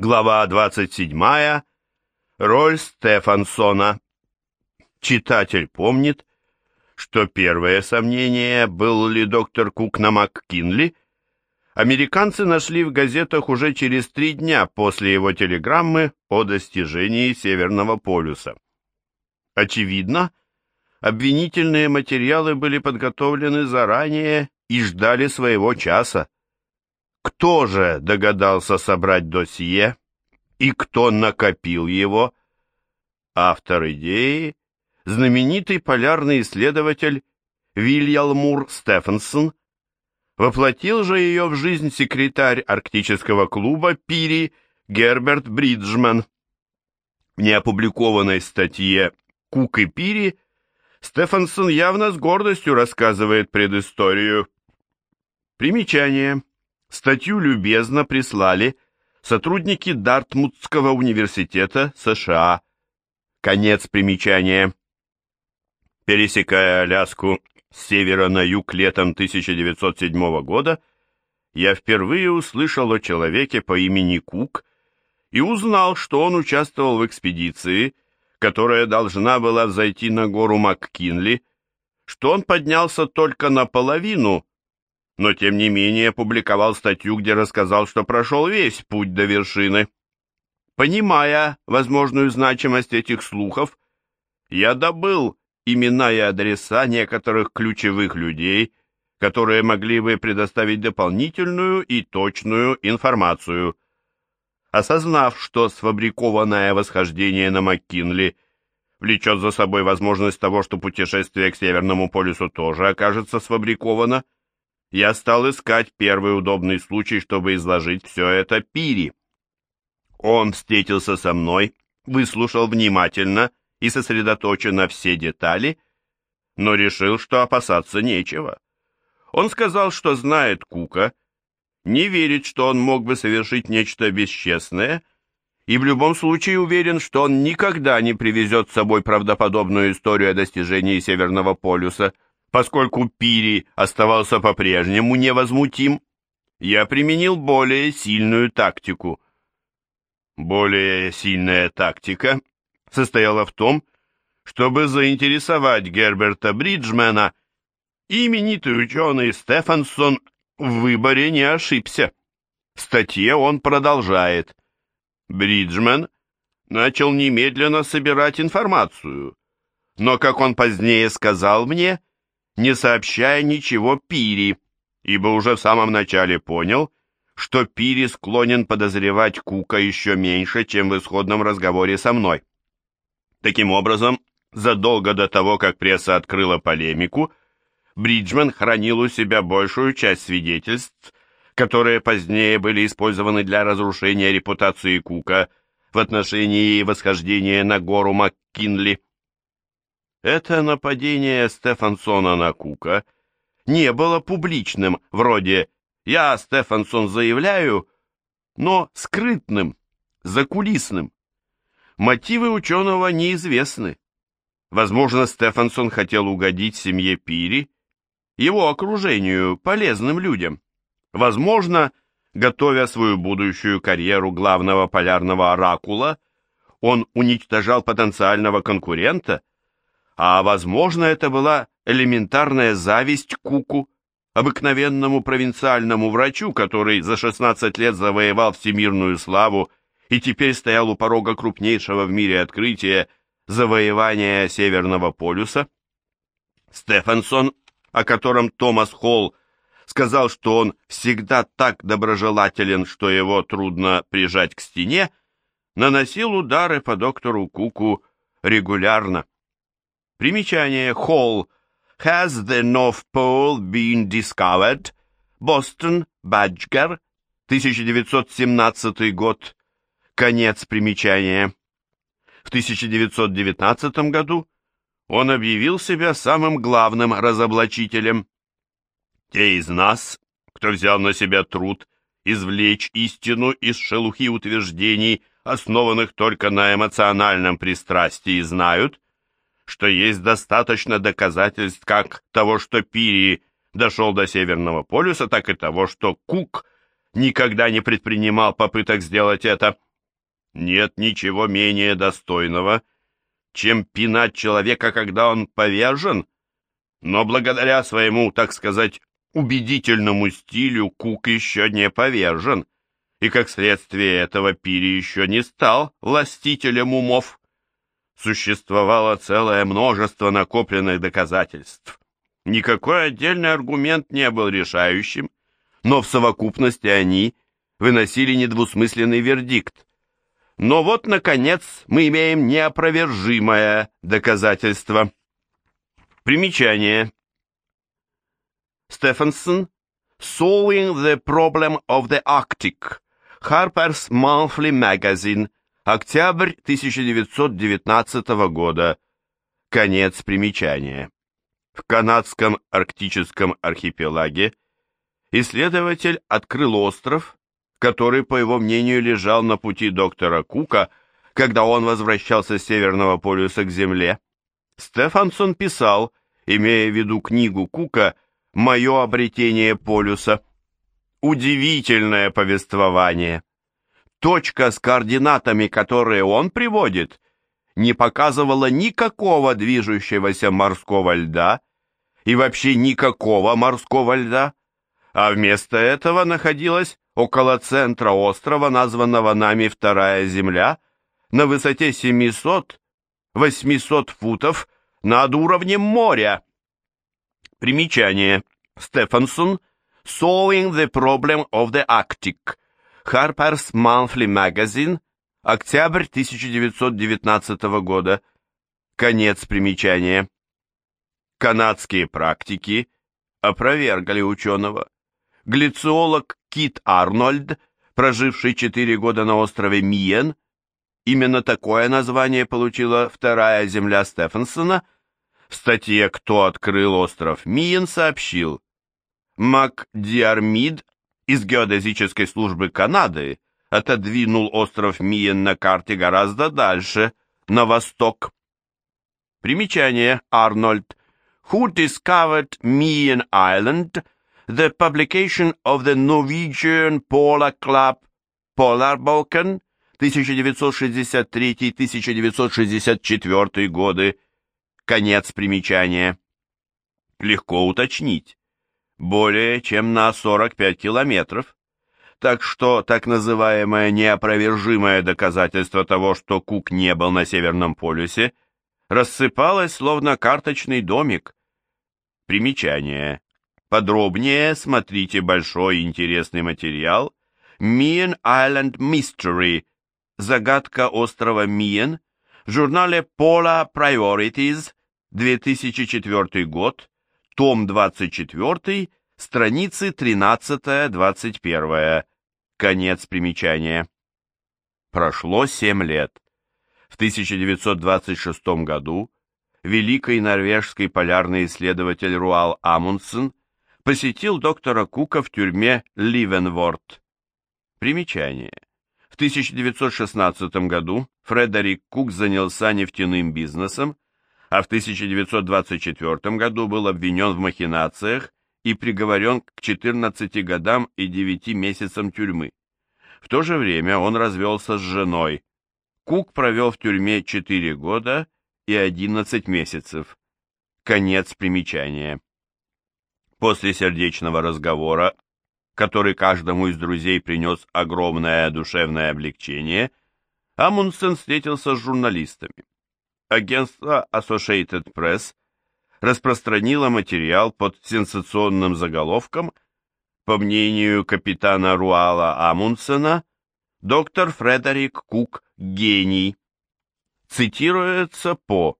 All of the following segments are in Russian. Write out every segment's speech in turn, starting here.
Глава 27. Роль Стефансона. Читатель помнит, что первое сомнение, был ли доктор Кук на МакКинли, американцы нашли в газетах уже через три дня после его телеграммы о достижении Северного полюса. Очевидно, обвинительные материалы были подготовлены заранее и ждали своего часа. Кто же догадался собрать досье и кто накопил его? Автор идеи – знаменитый полярный исследователь Вильялмур Стефенсон, воплотил же ее в жизнь секретарь арктического клуба Пири Герберт Бриджман. В неопубликованной статье «Кук и Пири» Стефансон явно с гордостью рассказывает предысторию. Примечание. Статью любезно прислали сотрудники Дартмутского университета США. Конец примечания. Пересекая Аляску с севера на юг летом 1907 года, я впервые услышал о человеке по имени Кук и узнал, что он участвовал в экспедиции, которая должна была взойти на гору МакКинли, что он поднялся только наполовину но тем не менее опубликовал статью, где рассказал, что прошел весь путь до вершины. Понимая возможную значимость этих слухов, я добыл имена и адреса некоторых ключевых людей, которые могли бы предоставить дополнительную и точную информацию. Осознав, что сфабрикованное восхождение на МакКинли влечет за собой возможность того, что путешествие к Северному полюсу тоже окажется сфабриковано, я стал искать первый удобный случай, чтобы изложить все это Пири. Он встретился со мной, выслушал внимательно и сосредоточенно все детали, но решил, что опасаться нечего. Он сказал, что знает Кука, не верит, что он мог бы совершить нечто бесчестное, и в любом случае уверен, что он никогда не привезет с собой правдоподобную историю о достижении Северного полюса – Поскольку Пири оставался по-прежнему невозмутим, я применил более сильную тактику. Более сильная тактика состояла в том, чтобы заинтересовать Герберта Бриджмена, именитый ученый Стефансон в выборе не ошибся. В статье он продолжает. Бриджмен начал немедленно собирать информацию, но, как он позднее сказал мне, не сообщая ничего Пири, ибо уже в самом начале понял, что Пири склонен подозревать Кука еще меньше, чем в исходном разговоре со мной. Таким образом, задолго до того, как пресса открыла полемику, Бриджман хранил у себя большую часть свидетельств, которые позднее были использованы для разрушения репутации Кука в отношении восхождения на гору МакКинли. Это нападение Стефансона на Кука не было публичным, вроде «я, Стефансон, заявляю», но скрытным, закулисным. Мотивы ученого неизвестны. Возможно, Стефансон хотел угодить семье Пири, его окружению, полезным людям. Возможно, готовя свою будущую карьеру главного полярного оракула, он уничтожал потенциального конкурента – а, возможно, это была элементарная зависть Куку, обыкновенному провинциальному врачу, который за 16 лет завоевал всемирную славу и теперь стоял у порога крупнейшего в мире открытия завоевания Северного полюса. Стефансон, о котором Томас Холл сказал, что он всегда так доброжелателен, что его трудно прижать к стене, наносил удары по доктору Куку регулярно. Примечание Холл. Has the North Pole been discovered? Бостон, Баджгер, 1917 год. Конец примечания. В 1919 году он объявил себя самым главным разоблачителем. Те из нас, кто взял на себя труд извлечь истину из шелухи утверждений, основанных только на эмоциональном пристрастии, знают, что есть достаточно доказательств как того, что Пири дошел до Северного полюса, так и того, что Кук никогда не предпринимал попыток сделать это, Нет ничего менее достойного, чем пинать человека, когда он повержен, но благодаря своему, так сказать, убедительному стилю Кук еще не повержен, и как следствие этого Пири еще не стал властителем умов. Существовало целое множество накопленных доказательств. Никакой отдельный аргумент не был решающим, но в совокупности они выносили недвусмысленный вердикт. Но вот, наконец, мы имеем неопровержимое доказательство. Примечание. Стефенсон Solving the Problem of the Arctic. Harper's Monthly Magazine. Октябрь 1919 года. Конец примечания. В канадском арктическом архипелаге исследователь открыл остров, который, по его мнению, лежал на пути доктора Кука, когда он возвращался с Северного полюса к Земле. Стефансон писал, имея в виду книгу Кука «Мое обретение полюса». Удивительное повествование. Точка с координатами, которые он приводит, не показывала никакого движущегося морского льда и вообще никакого морского льда, а вместо этого находилась около центра острова, названного нами Вторая Земля, на высоте 700-800 футов над уровнем моря. Примечание. Стефансон Solving the Problem of the Arctic. Harper's Monthly Magazine. Октябрь 1919 года. Конец примечания. Канадские практики опровергли ученого. Глициолог Кит Арнольд, проживший четыре года на острове Миен, именно такое название получила вторая земля Стефенсона, в статье «Кто открыл остров Миен» сообщил, МакДиармид из геодезической службы Канады отодвинул остров Миен на карте гораздо дальше, на восток. Примечание Арнольд. Who discovered Meehan Island – the publication of the Norwegian Polar Club Polar Balkan 1963-1964 годы. Конец примечания. Легко уточнить. Более чем на 45 километров. Так что так называемое неопровержимое доказательство того, что Кук не был на Северном полюсе, рассыпалось словно карточный домик. Примечание. Подробнее смотрите большой интересный материал Миен Island Mystery. Загадка острова Миен в журнале Polar Priorities 2004 год, том 24, страницы 13-21. Конец примечания. Прошло 7 лет. В 1926 году великий норвежский полярный исследователь Руал Амундсен посетил доктора Кука в тюрьме Ливенворт. Примечание. В 1916 году Фредерик Кук занялся нефтяным бизнесом, а в 1924 году был обвинен в махинациях и приговорен к 14 годам и 9 месяцам тюрьмы. В то же время он развелся с женой. Кук провел в тюрьме 4 года и 11 месяцев. Конец примечания. После сердечного разговора, который каждому из друзей принес огромное душевное облегчение, Амундсен встретился с журналистами. Агентство Associated Press распространило материал под сенсационным заголовком по мнению капитана Руала Амундсена, доктор Фредерик Кук – гений. Цитируется по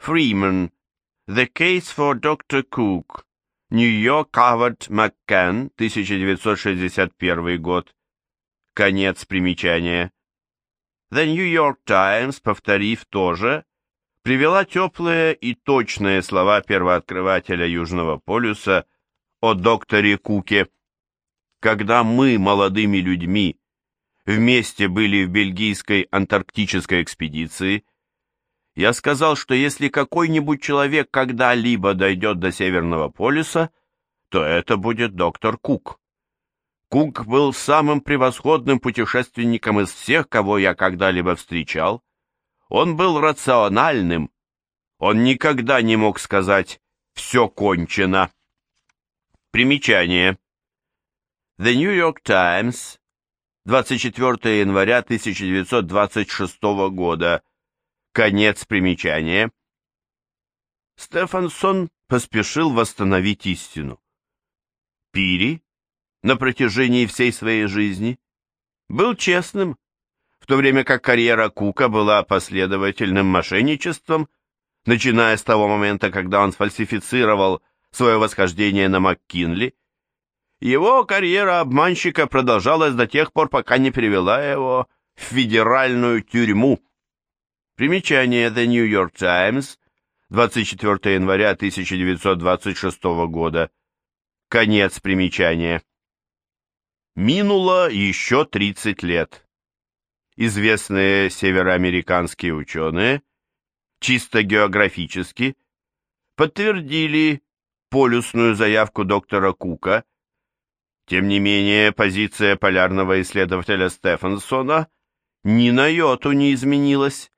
Freeman, The Case for Dr. Cook, Нью-Йорк, Хавард Маккен, 1961 год. Конец примечания. The New York Times, повторив тоже, привела теплые и точные слова первооткрывателя Южного полюса о докторе Куке. Когда мы, молодыми людьми, вместе были в бельгийской антарктической экспедиции, я сказал, что если какой-нибудь человек когда-либо дойдет до Северного полюса, то это будет доктор Кук. Кук был самым превосходным путешественником из всех, кого я когда-либо встречал. Он был рациональным. Он никогда не мог сказать «все кончено». Примечание. The New York Times, 24 января 1926 года. Конец примечания. Стефансон поспешил восстановить истину. Пири на протяжении всей своей жизни был честным, то время как карьера Кука была последовательным мошенничеством, начиная с того момента, когда он сфальсифицировал свое восхождение на МакКинли. Его карьера обманщика продолжалась до тех пор, пока не привела его в федеральную тюрьму. Примечание The New York Times, 24 января 1926 года. Конец примечания. Минуло еще 30 лет. Известные североамериканские ученые, чисто географически, подтвердили полюсную заявку доктора Кука. Тем не менее, позиция полярного исследователя Стефансона ни на йоту не изменилась.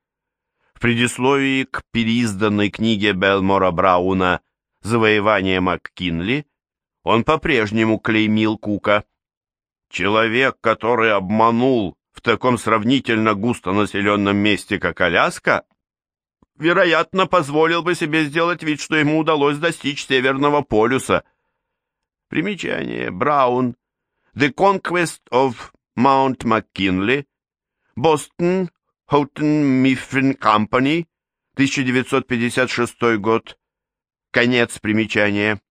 В предисловии к переизданной книге Белмора Брауна «Завоевание МакКинли» он по-прежнему клеймил Кука. Человек, который обманул в таком сравнительно густонаселенном месте, как Аляска, вероятно, позволил бы себе сделать вид, что ему удалось достичь Северного полюса. Примечание. Браун. The Conquest of Mount McKinley. Бостон. Хоутон Миффин Company. 1956 год. Конец примечания.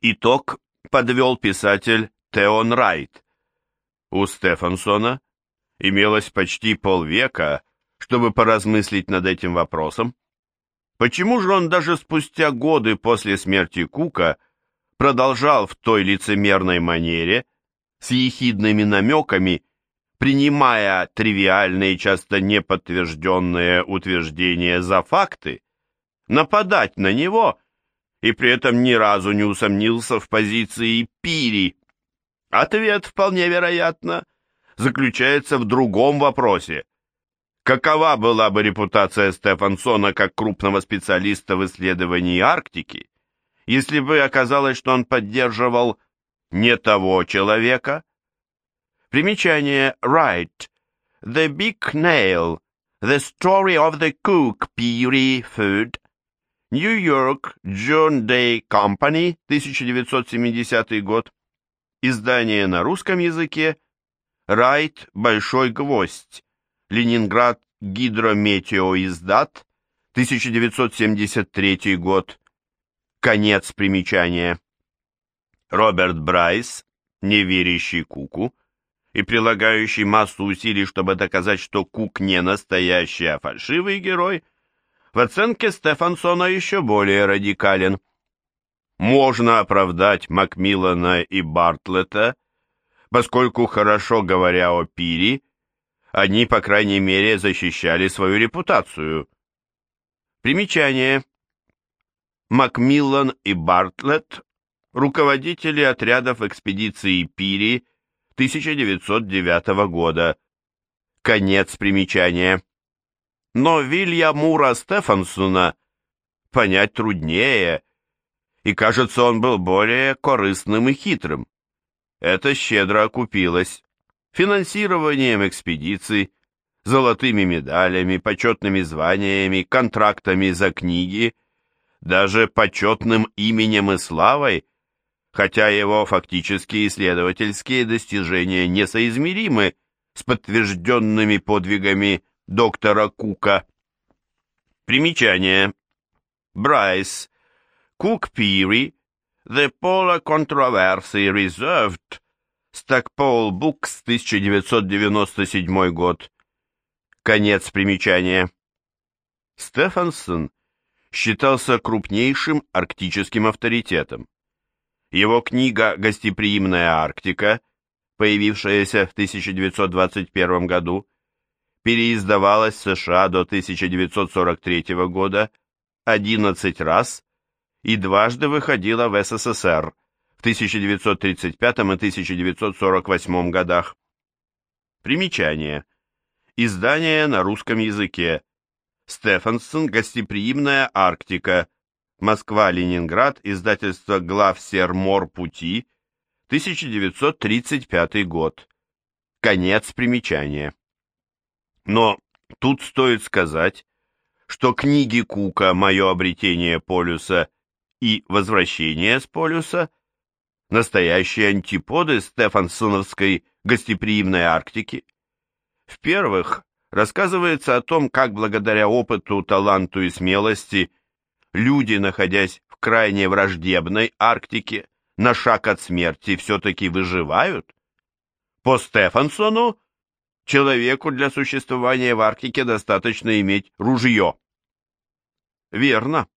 Итог подвел писатель Теон Райт. У Стефансона имелось почти полвека, чтобы поразмыслить над этим вопросом. Почему же он даже спустя годы после смерти Кука продолжал в той лицемерной манере, с ехидными намеками, принимая тривиальные, часто неподтвержденные утверждения за факты, нападать на него и при этом ни разу не усомнился в позиции Пири, Ответ, вполне вероятно, заключается в другом вопросе. Какова была бы репутация Стефансона как крупного специалиста в исследовании Арктики, если бы оказалось, что он поддерживал не того человека? Примечание Wright. The Big Nail. The Story of the Cook Peary Food. York, John Day Company, 1970 год. Издание на русском языке «Райт. Большой гвоздь», Ленинград. Гидрометеоиздат, 1973 год. Конец примечания. Роберт Брайс, не верящий Куку и прилагающий массу усилий, чтобы доказать, что Кук не настоящий, а фальшивый герой, в оценке Стефансона еще более радикален можно оправдать Макмиллана и Бартлета, поскольку, хорошо говоря о Пири, они, по крайней мере, защищали свою репутацию. Примечание. Макмиллан и Бартлетт – руководители отрядов экспедиции Пири 1909 года. Конец примечания. Но Вилья Мура Стефансона понять труднее – и, кажется, он был более корыстным и хитрым. Это щедро окупилось финансированием экспедиций, золотыми медалями, почетными званиями, контрактами за книги, даже почетным именем и славой, хотя его фактические исследовательские достижения несоизмеримы с подтвержденными подвигами доктора Кука. Примечание. Брайс Cook Peary, The Polar Controversy Reserved, Stackpole Books, 1997 год. Конец примечания. Стефансон считался крупнейшим арктическим авторитетом. Его книга «Гостеприимная Арктика», появившаяся в 1921 году, переиздавалась в США до 1943 года 11 раз и дважды выходила в СССР в 1935 и 1948 годах. Примечание. Издание на русском языке. Стефансон «Гостеприимная Арктика». Москва-Ленинград. Издательство «Главсермор пути». 1935 год. Конец примечания. Но тут стоит сказать, что книги Кука «Мое обретение полюса» и «Возвращение с полюса» настоящие антиподы Стефансоновской гостеприимной Арктики. В первых рассказывается о том, как благодаря опыту, таланту и смелости люди, находясь в крайне враждебной Арктике, на шаг от смерти все-таки выживают. По Стефансону человеку для существования в Арктике достаточно иметь ружье. Верно.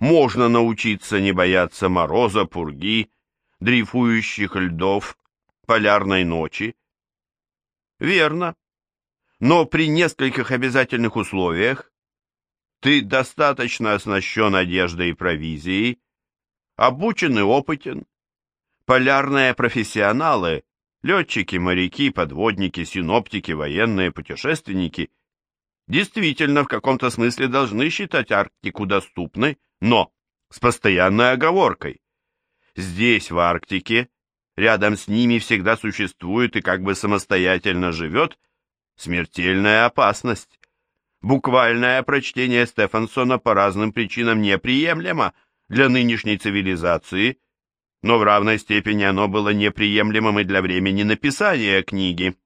Можно научиться не бояться мороза, пурги, дрейфующих льдов, полярной ночи. Верно. Но при нескольких обязательных условиях ты достаточно оснащен одеждой и провизией, обучен и опытен. Полярные профессионалы, летчики, моряки, подводники, синоптики, военные, путешественники, действительно в каком-то смысле должны считать Арктику доступной, но с постоянной оговоркой. Здесь, в Арктике, рядом с ними всегда существует и как бы самостоятельно живет смертельная опасность. Буквальное прочтение Стефансона по разным причинам неприемлемо для нынешней цивилизации, но в равной степени оно было неприемлемым и для времени написания книги.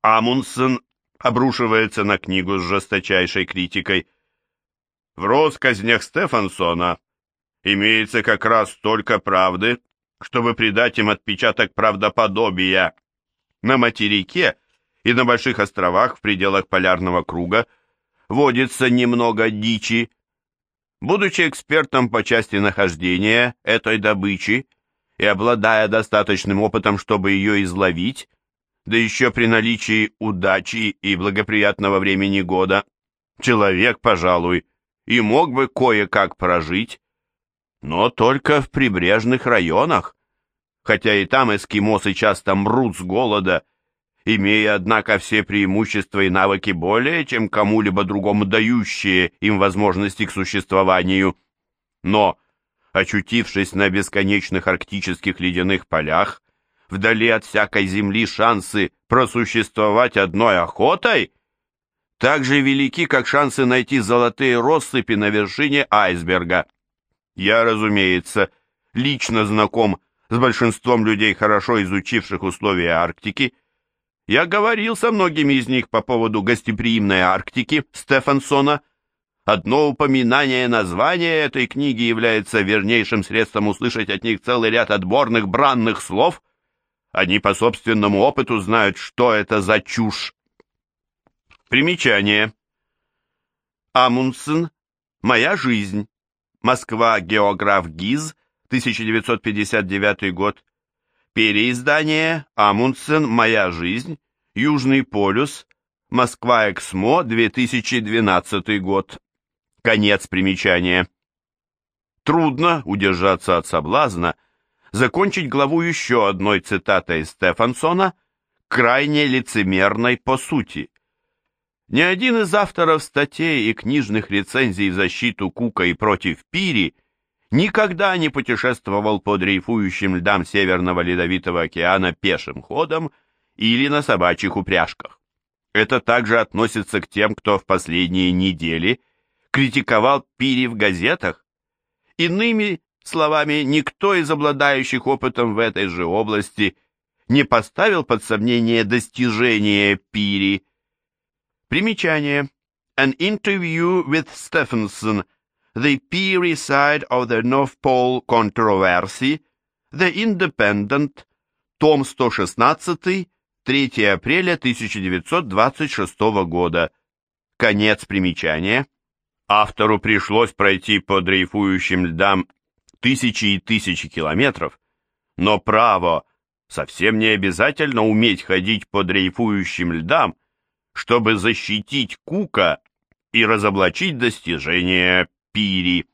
Амундсен обрушивается на книгу с жесточайшей критикой. В россказнях Стефансона имеется как раз столько правды, чтобы придать им отпечаток правдоподобия. На материке и на больших островах в пределах полярного круга водится немного дичи. Будучи экспертом по части нахождения этой добычи и обладая достаточным опытом, чтобы ее изловить, да еще при наличии удачи и благоприятного времени года, человек, пожалуй, и мог бы кое-как прожить, но только в прибрежных районах, хотя и там эскимосы часто мрут с голода, имея, однако, все преимущества и навыки более, чем кому-либо другому дающие им возможности к существованию. Но, очутившись на бесконечных арктических ледяных полях, вдали от всякой земли шансы просуществовать одной охотой так же велики, как шансы найти золотые россыпи на вершине айсберга. Я, разумеется, лично знаком с большинством людей, хорошо изучивших условия Арктики. Я говорил со многими из них по поводу гостеприимной Арктики Стефансона. Одно упоминание названия этой книги является вернейшим средством услышать от них целый ряд отборных бранных слов. Они по собственному опыту знают, что это за чушь. Примечание. Амундсен «Моя жизнь». Москва, географ ГИЗ, 1959 год. Переиздание Амундсен «Моя жизнь», Южный полюс, Москва, Эксмо, 2012 год. Конец примечания. Трудно удержаться от соблазна закончить главу еще одной цитатой Стефансона, крайне лицемерной по сути. Ни один из авторов статей и книжных рецензий в защиту Кука и против Пири никогда не путешествовал по дрейфующим льдам Северного Ледовитого океана пешим ходом или на собачьих упряжках. Это также относится к тем, кто в последние недели критиковал Пири в газетах. Иными словами, никто из обладающих опытом в этой же области не поставил под сомнение достижения Пири, Примечание. An interview with Stephenson, The Peary Side of the North Pole Controversy, The Independent, том 116, 3 апреля 1926 года. Конец примечания. Автору пришлось пройти по дрейфующим льдам тысячи и тысячи километров, но право совсем не обязательно уметь ходить по дрейфующим льдам, чтобы защитить Кука и разоблачить достижения Пири.